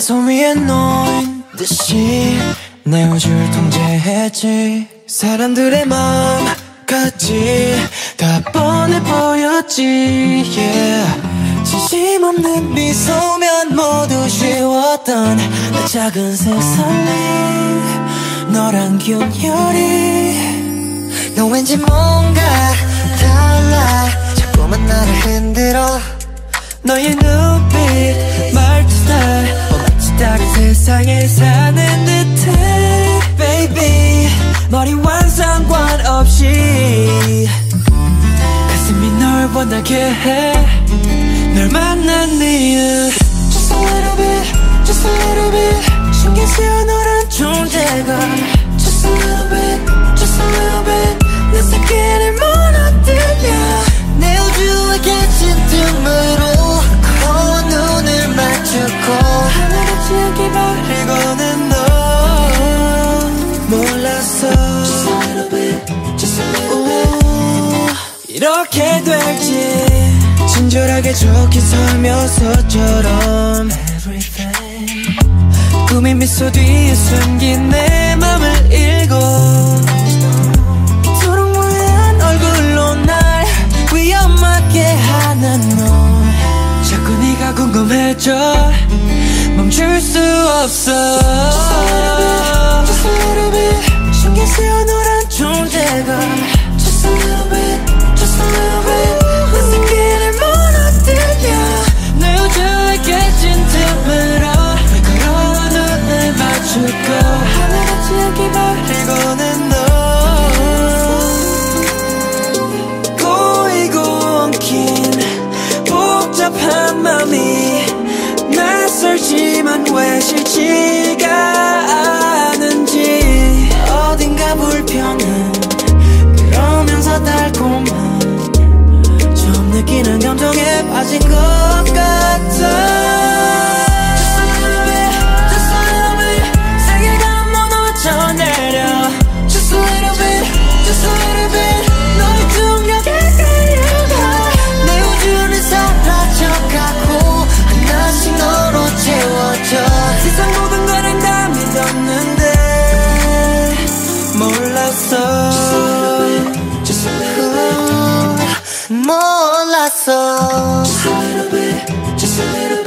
손 위에 놓인 듯이 내 우주를 통제했지. 사람들의 마음까지 다 뻔해 보였지. Yeah. 진심 없는 미소면 모두 쉬웠던 내 작은 세상에 너란 균열이 너 왠지 뭔가 달라. 자꾸만 나를 흔들어. 너의 눈 세상에 사는 듯해 baby. 머리와 상관 없이. 가슴이 널 원하게 해널 만난 이유. Just a little bit, 이렇게 될지 친절하게 설명서처럼 Everything. 꿈의 미소 뒤에 숨긴 내 맘을 읽어. 이토록 무해한 얼굴로 날 위험하게 하는 너 자꾸 네가 궁금해져. 멈출 수 없어 deixe te lasso Just a little bit More lasso Just a little bit Just a little